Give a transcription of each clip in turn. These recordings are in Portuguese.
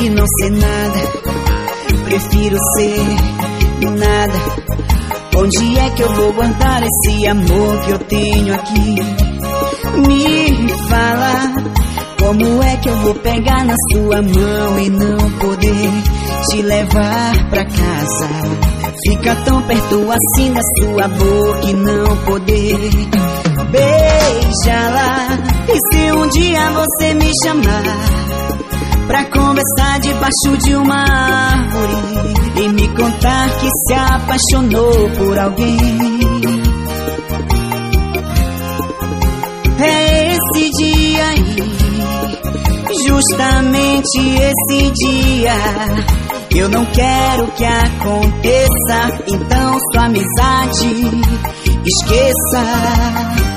E não ser nada, prefiro ser nada. Onde é que eu vou guardar esse amor que eu tenho aqui? Me fala, como é que eu vou pegar na sua mão e não poder te levar pra casa? Fica tão perto assim da sua boca e não poder beijá-la. E se um dia você me chamar? Pra conversar debaixo de uma árvore E me contar que se apaixonou por alguém. É esse dia aí Justamente esse dia. Eu não quero que aconteça Então sua amizade esqueça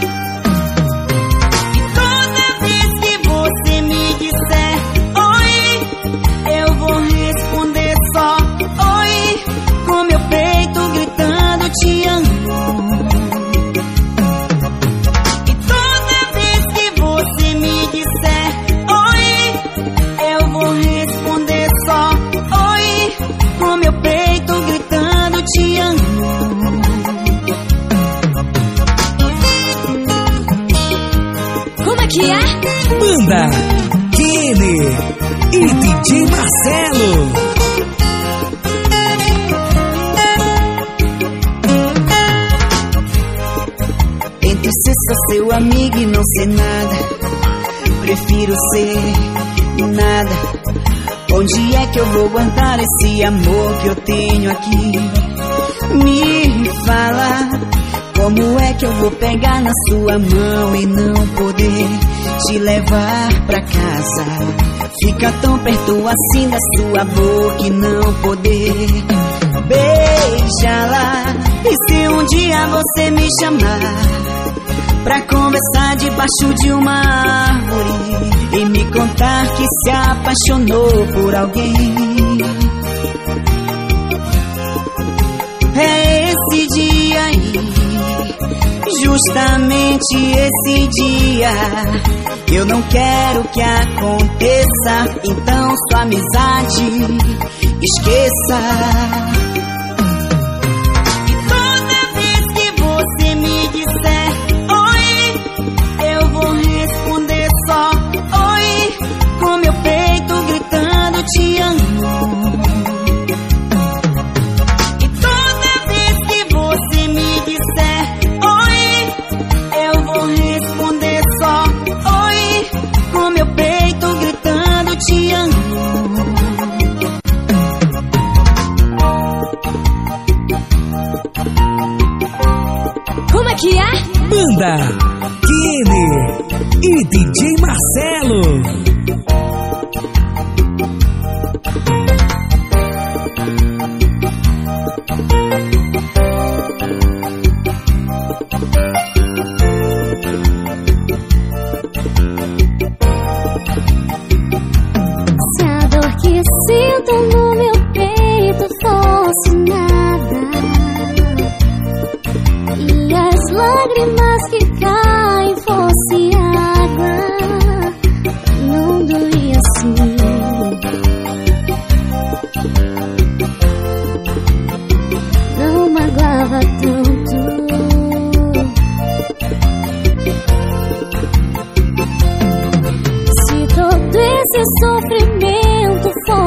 Kine e DJ Marcelo. Entre ser só seu amigo e não ser nada, prefiro ser nada. Onde é que eu vou guardar esse amor que eu tenho aqui? Me fala, como é que eu vou pegar na sua mão e não poder te levar pra casa? Fica tão perto assim da sua boca e não poder beijá-la. E se um dia você me chamar? Pra conversar debaixo de uma árvore E me contar que se apaixonou por alguém Justamente esse dia Eu não quero que aconteça. Então sua amizade esqueça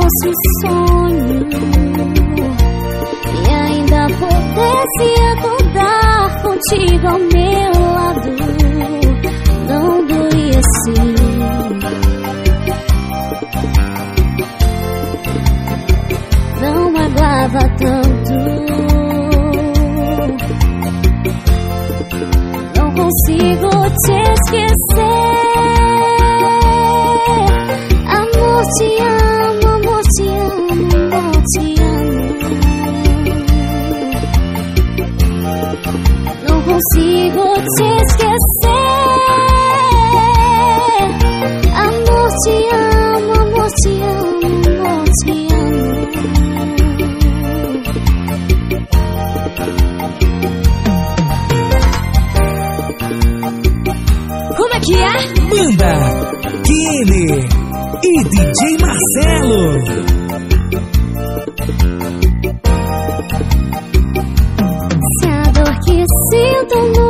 sofrimento Don't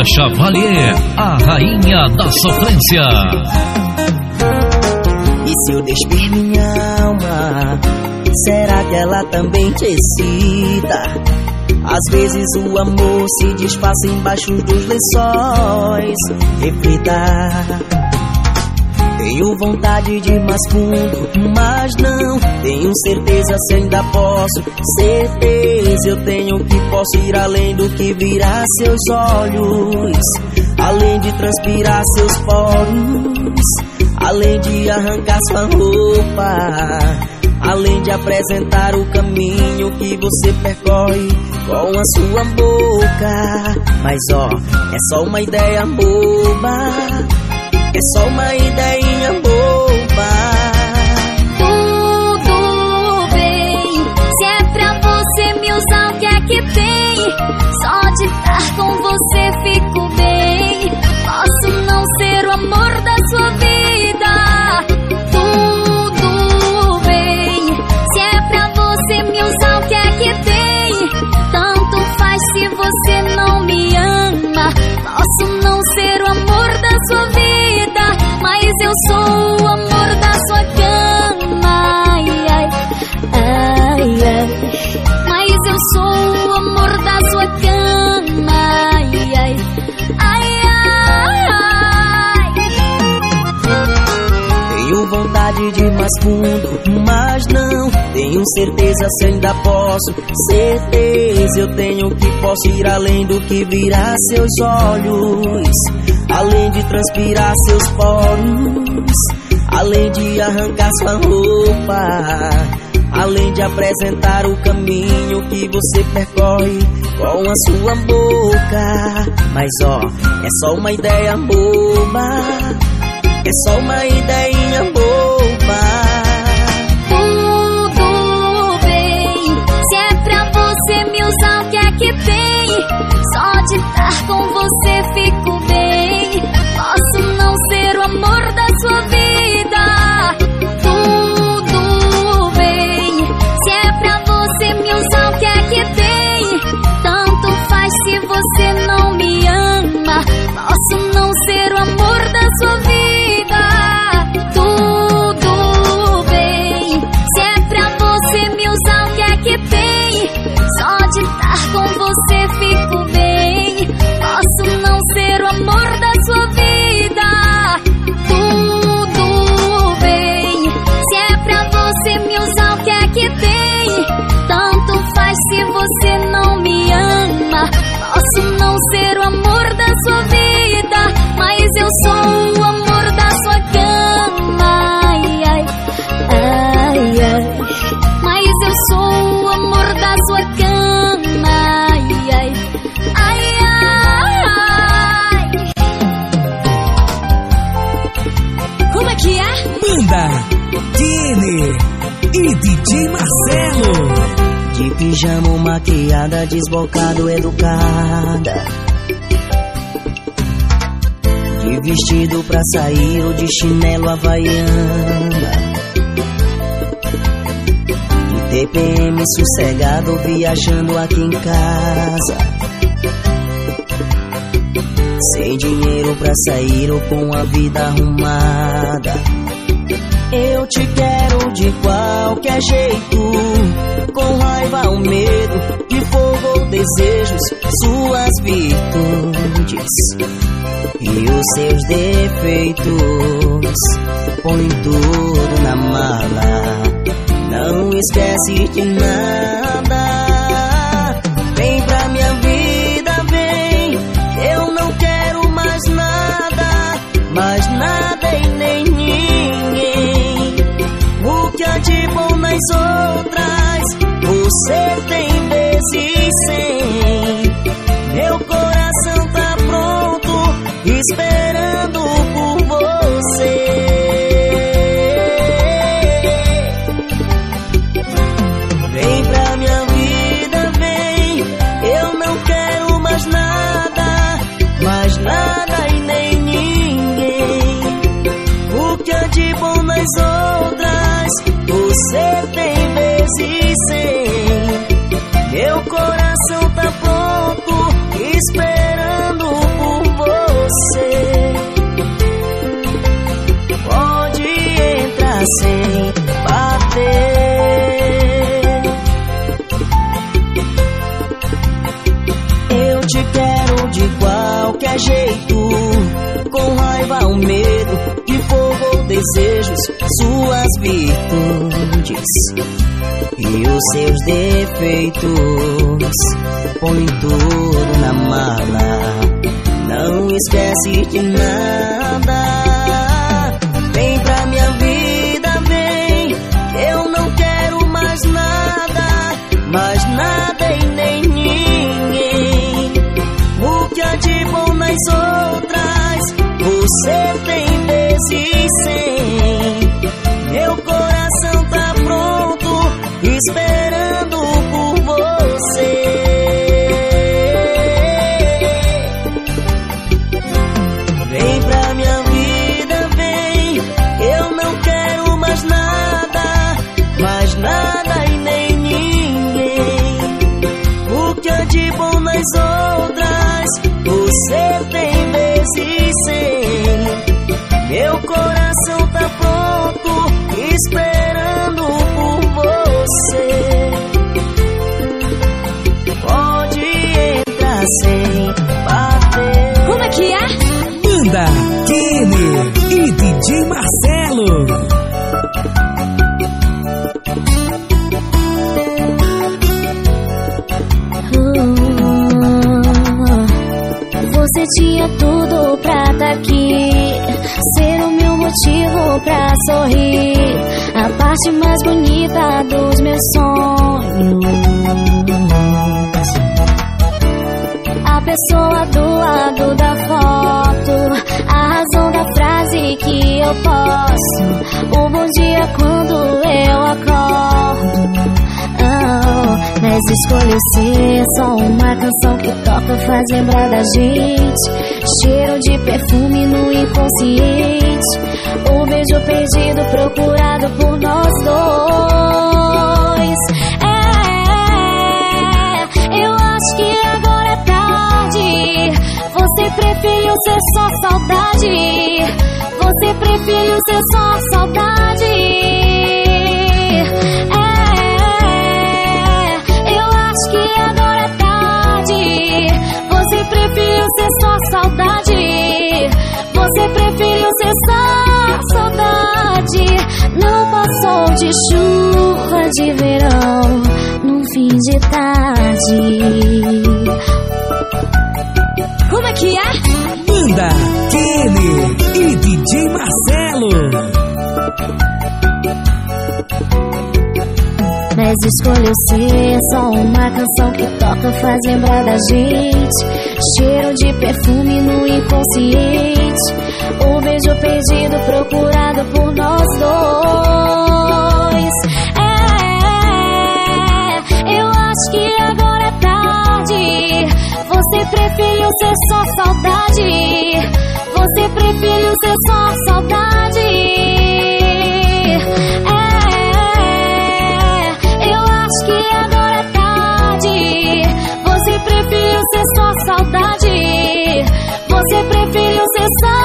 Angélica Chavalier, a rainha da sofrência. E se eu despir minha alma, será que ela também te excita? Às vezes o amor se disfarça embaixo dos lençóis. Reflita. Tenho vontade de mais fundo, mas não tenho certeza se ainda posso. Certeza eu tenho que posso ir além do que virá seus olhos, além de transpirar seus poros, além de arrancar sua roupa. Além de apresentar o caminho que você percorre com a sua boca. Mas ó, é só uma ideia boba. É só uma ideinha boba. Tudo bem, se é pra você me usar, o que é que tem? Só de estar com você fico bem. Posso não ser o amor da sua vida. Tudo bem, se é pra você me usar, o que é que tem? Tanto faz se você não me ama. Posso não eu sou o amor da sua cama. Ai, ai, ai, ai. Mas eu sou o amor da sua cama. Ai, ai, ai, ai. Tenho vontade de ir mais fundo, mas não tenho certeza se ainda posso. Certeza eu tenho que posso ir além do que virá seus olhos, além de transpirar seus poros, além de arrancar sua roupa. Além de apresentar o caminho que você percorre com a sua boca. Mas ó, é só uma ideia boba. É só uma ideinha boba. Tudo bem, se é você me usar, o que é que tem? Só de estar com você fico bem sua vida. Tudo bem. Se é pra você me usar, o que é que tem? Tanto faz se você não me ama. Posso não ser sou o amor da sua cama. Ai, ai, ai, ai. Mas eu sou o amor da sua cama. Ai, ai, ai, ai. Como é que é? Banda Kine e DJ Marcelo. De pijama maquiada, desbocado, educada. Vestido pra sair ou de chinelo havaiana. De TPM sossegado, viajando aqui em casa. Sem dinheiro pra sair ou com a vida arrumada. Eu te quero de qualquer jeito, com raiva ou medo, de fogo ou desejos, suas virtudes e os seus defeitos. Põe tudo na mala, não esquece de nada. Nas outras, você tem vezes sem. Meu coração tá pronto, esperando por você. Vem pra minha vida, vem. Eu não quero mais nada, mais nada e nem ninguém. O que há de bom nas outras, você tem vezes sem. Meu coração tá pronto, esperando por você. Pode entrar sem bater. Eu te quero de qualquer jeito, com raiva ou medo, desejos, suas virtudes e os seus defeitos. Põe tudo na mala, não esquece de nada. Vem pra minha vida, vem. Eu não quero mais nada, mais nada e nem ninguém. O que há de bom nas outras, você tem esperando por você. Vem pra minha vida, vem. Eu não quero mais nada, mais nada e nem ninguém. O que há de bom nas outras, você tem vezes sem. Meu coração sem bater. Como é que é? Banda Kine e DJ Marcelo. Você tinha tudo pra tá aqui, ser o meu motivo pra sorrir, a parte mais bonita dos meus sonhos. Pessoa do lado da foto, a razão da frase que eu posso, o bom dia quando eu acordo. Oh, mas escolho ser só uma canção que toca faz lembrar da gente. Cheiro de perfume no inconsciente. O beijo perdido procurado por Você preferiu ser só saudade. É, eu acho que agora é tarde. Você preferiu ser só saudade. Você preferiu ser só saudade. Não passou de chuva de verão num fim de tarde. Como é que é? Banda Kenny e DJ Marcelo. Mas escolheu ser só uma canção que toca, faz lembrar da gente. Cheiro de perfume no inconsciente. Um beijo perdido procurado por nós dois. Só saudade. É, eu acho que agora é tarde. Você preferiu ser só saudade. Você preferiu ser só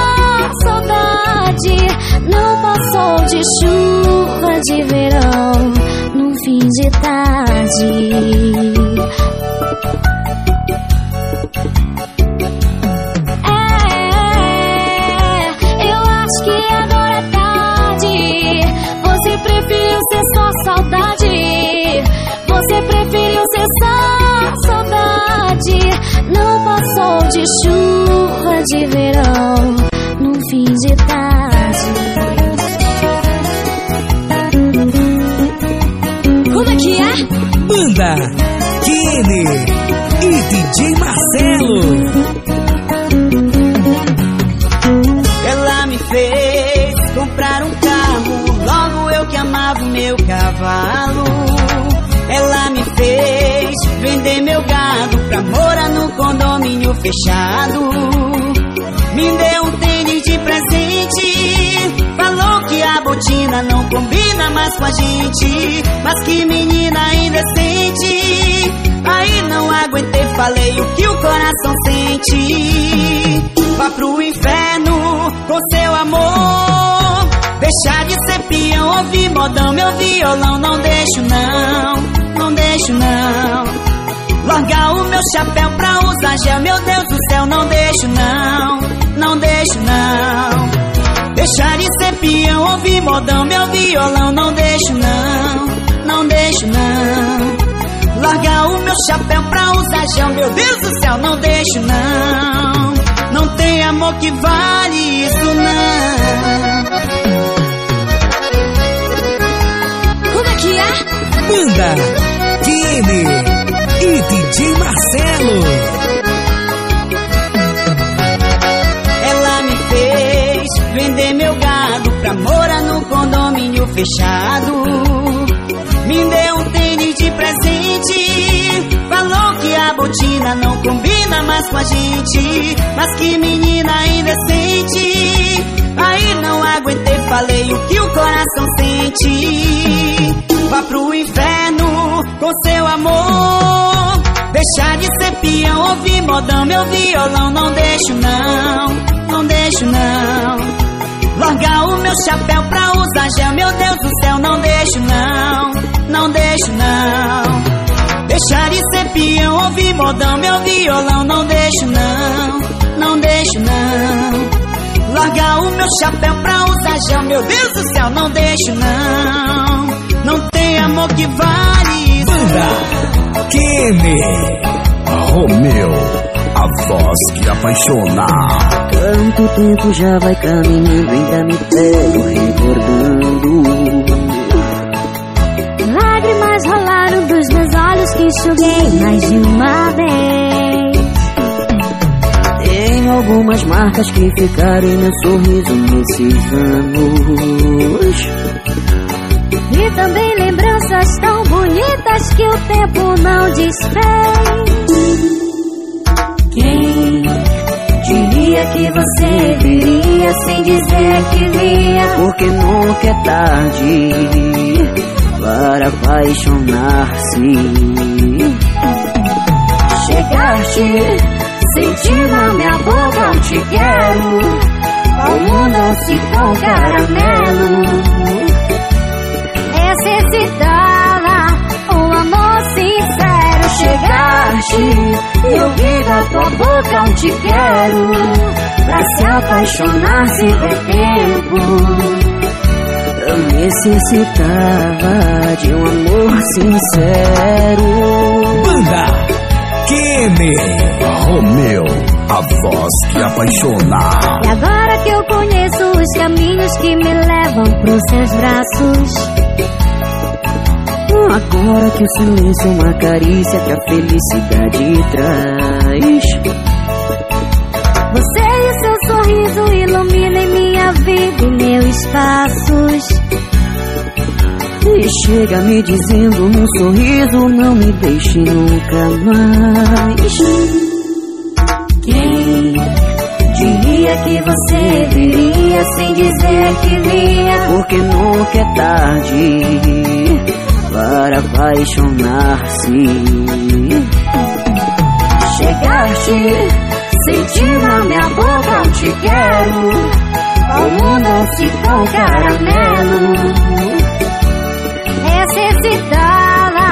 saudade. Não passou de chuva de verão num fim de tarde. De chuva de verão num fim de tarde. Como é que é? Banda Kenny e DJ Marcelo. Ela me fez comprar um carro, logo eu que amava o meu cavalo. Ela me fez vender meu gado pra morar no condomínio fechado. Me deu um tênis de presente, falou que a botina não combina mais com a gente. Mas que menina indecente, aí não aguentei, falei o que o coração sente. Vá pro inferno com seu amor. Deixar de ser peão, ouvir modão, meu violão. Não deixo não, não deixo não. Largar o meu chapéu pra usar gel, meu Deus do céu. Não deixo não, não deixo não. Deixar de ser peão, ouvir modão, meu violão. Não deixo não, não deixo não. Largar o meu chapéu pra usar gel, meu Deus do céu, não deixo não. Não tem amor que vale isso não. Como é que é? Banda Kenny e DJ Marcelo. Ela me fez vender meu gado pra morar no condomínio fechado. Me deu um tênis de presente. Falou que a botina não combina mais com a gente. Mas que menina indecente. Aí não aguentei, falei o que o coração sente. Vá pro inferno com seu amor. Deixar de ser peão, ouvir modão, meu violão. Não deixo não, não deixo não. Largar o meu chapéu pra usar gel, meu Deus do céu, não deixo não, não deixo não. Deixar de ser peão, ouvir modão, meu violão, não deixo não, não deixo não. Largar o meu chapéu pra usar gel, meu Deus do céu, não deixo não. Não tem amor que vale isso. Kenny. Romeu, a voz que apaixona. Quanto tempo já vai caminhando, ainda me pego recordando. Lágrimas rolaram dos meus olhos que enxuguei mais de uma vez. Tenho algumas marcas que ficaram em meu sorriso nesses anos. E também lembranças tão bonitas que o tempo não desfez. Quem diria que você viria sem dizer que vinha? Porque nunca é tarde para apaixonar-se. Chegaste, senti na minha boca um te quero, como doce com caramelo. Necessitava um amor sincero. Chegaste e ouvi da tua boca um te quero Pra se apaixonar se der tempo Eu necessitava de um amor sincero. Banda Kenny. Romeu, a voz que apaixona. E agora que eu conheço os caminhos que me levam pros seus braços. Agora que o silêncio é uma carícia que a felicidade traz. Você e seu sorriso iluminem minha vida e meus passos. E chega me dizendo num sorriso, não me deixe nunca mais. Quem diria que você viria sem dizer que vinha? Porque nunca é tarde para apaixonar-se. Chegaste, senti na minha boca um te quero. O mundo se com caramelo. Necessitava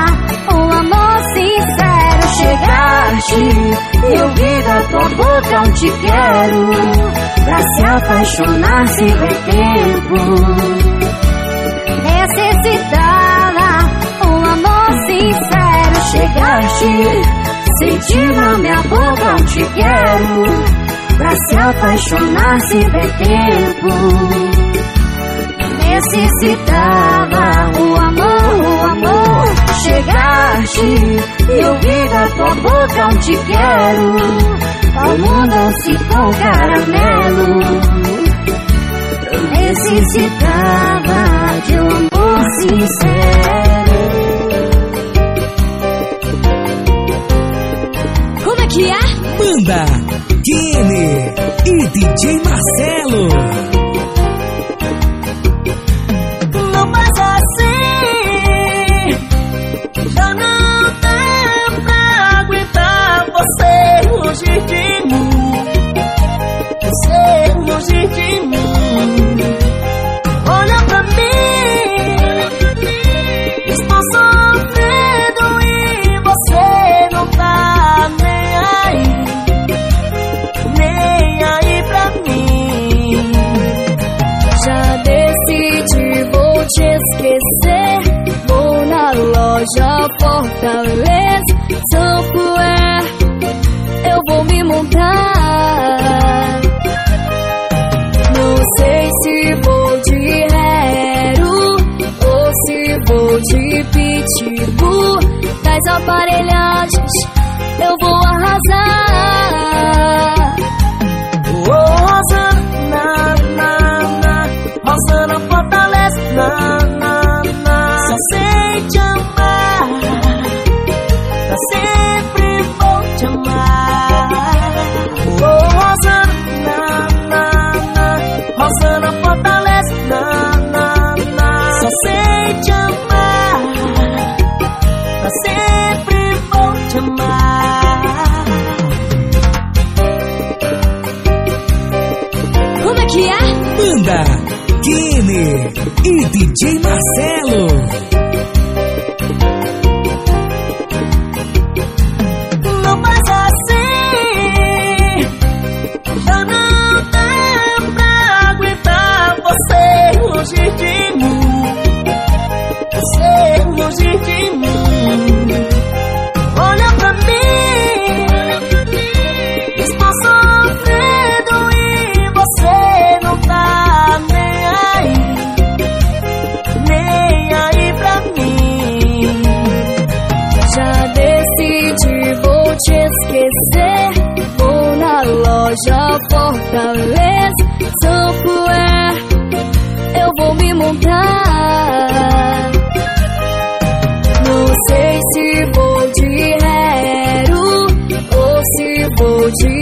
um amor sincero. Chegaste, eu vi da tua boca um te quero. Pra se apaixonar sem ver tempo. Necessitava Chegaste, senti na minha boca um te quero. Pra se apaixonar sem ver tempo. Necessitava o amor, o amor. Chegaste, eu vi da tua boca um te quero. O mundo se com caramelo. Necessitava de um amor sincero. É? Banda Kenny e DJ Marcelo. Aparelhagens, eu vou arrasar.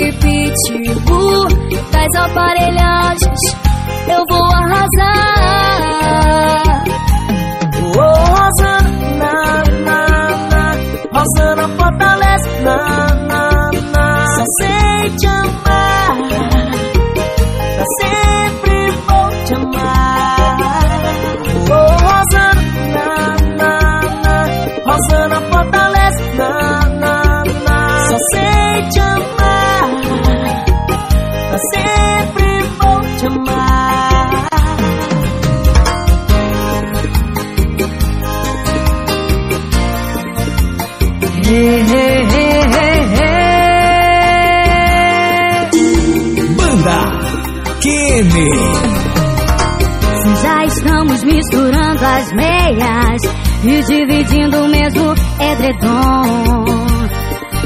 De Pitbull. Das aparelhagens, eu vou arrasar. Ô, Rosana, na, na, Rosana fortalece, na, na, na. Misturando as meias e dividindo o mesmo edredom.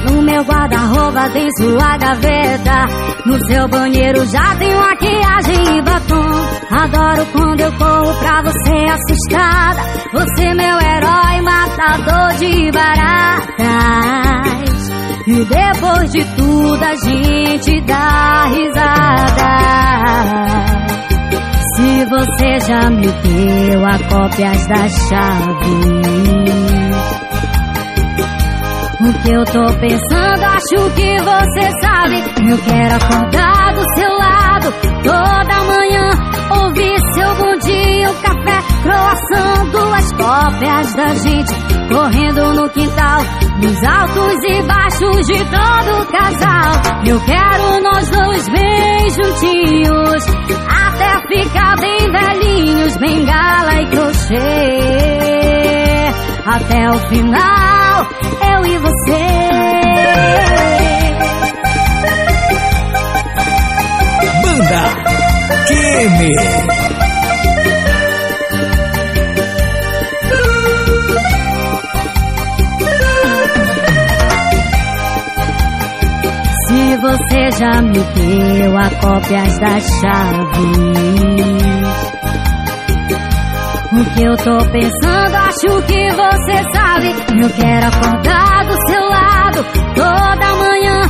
No meu guarda-roupa tem sua gaveta. No seu banheiro já tem maquiagem e batom. Adoro quando eu corro pra você assustada. Você meu herói, matador de baratas. E depois de tudo a gente dá risada. Se você já me deu a cópias da chave. O que eu tô pensando, acho que você sabe. Eu quero acordar do seu lado toda manhã. Ouvir seu bom dia, um café, croação, duas cópias da gente. Correndo no quintal, nos altos e baixos de todo o casal. Eu quero nós dois bem juntinhos, até ficar bem velhinhos, bengala e crochê. Até o final, eu e você. Banda Kene. Você já me deu a cópias das chaves. O que eu tô pensando, acho que você sabe. Eu quero acordar do seu lado toda manhã.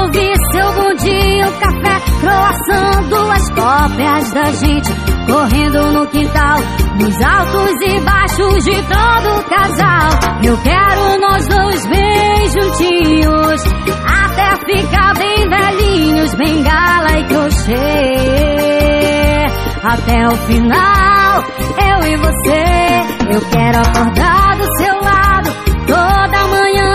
Ouvir seu bom dia, um café, croação, duas cópias da gente. Correndo no quintal, nos altos e baixos de todo casal. Eu quero nós dois bem juntinhos, ficar bem velhinhos, bengala e crochê. Até o final, eu e você. Eu quero acordar do seu lado toda manhã.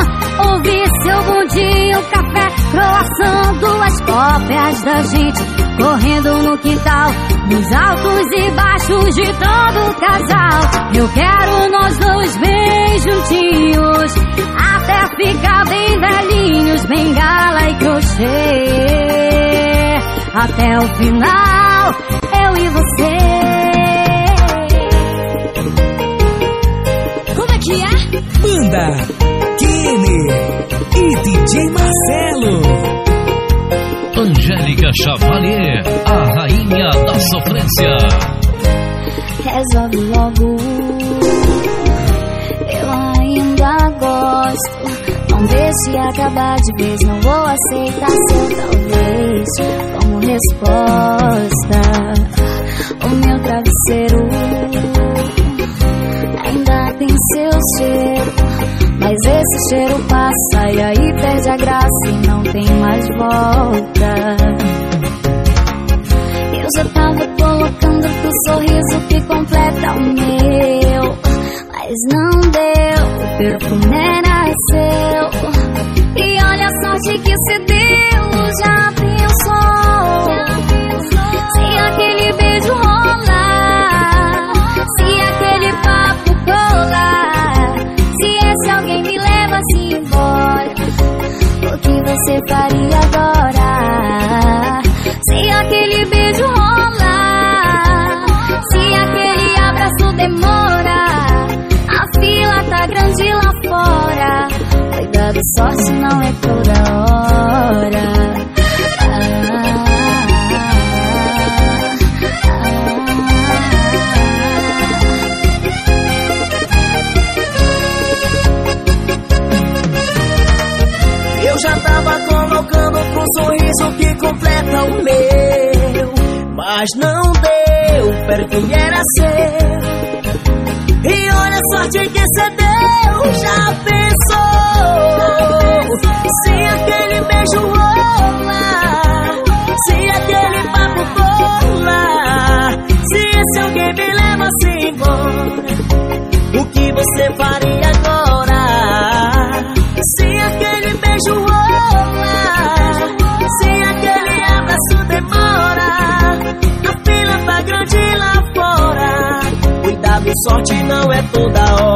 Ouvir seu bom dia, um café, croação, duas cópias da gente. Correndo no quintal, nos altos e baixos de todo o casal. Eu quero nós dois bem juntinhos, até ficar bem velhinhos, bengala e crochê. Até o final, eu e você. Como é que é? Banda Kene e DJ Marcelo. Angélica Chavalier, a rainha da sofrência. Resolve logo. Gosto. Não deixe acabar de vez. Não vou aceitar seu talvez como resposta. O meu travesseiro ainda tem seu cheiro. Mas esse cheiro passa e aí perde a graça e não tem mais volta. Eu já tava colocando pro sorriso que completa o meu. Mas não deu, o perfume era E olha a sorte que se deu, já pensou? Se aquele beijo rolar, se aquele papo colar, se esse alguém me levasse embora, o que você faria agora? Cuidado, sorte não é toda hora. Eu já tava colocando pro sorriso que completa o meu. Mas não deu, perto era seu. Você faria agora? Se aquele beijo rola, se aquele abraço demora, a fila tá grande lá fora. Cuidado, sorte não é toda hora.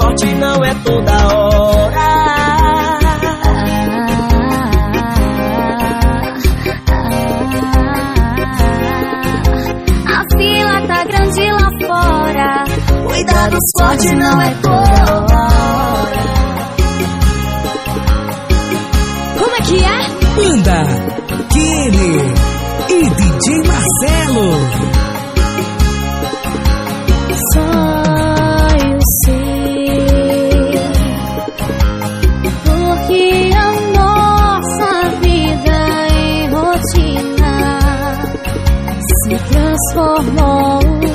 sorte não é toda hora. A fila tá grande lá fora. Cuidado, sorte não é toda hora. Como é que é? Linda! for long.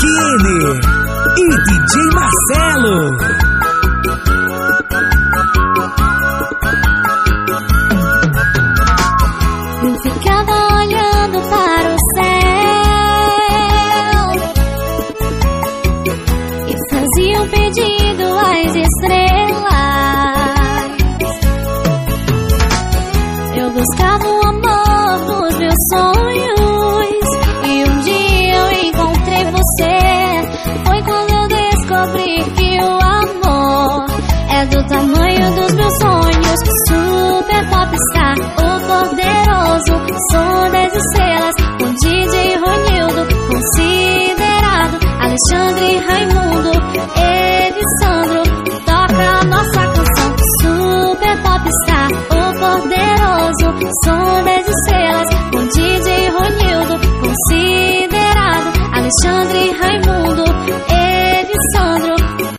Kine e DJ Marcelo.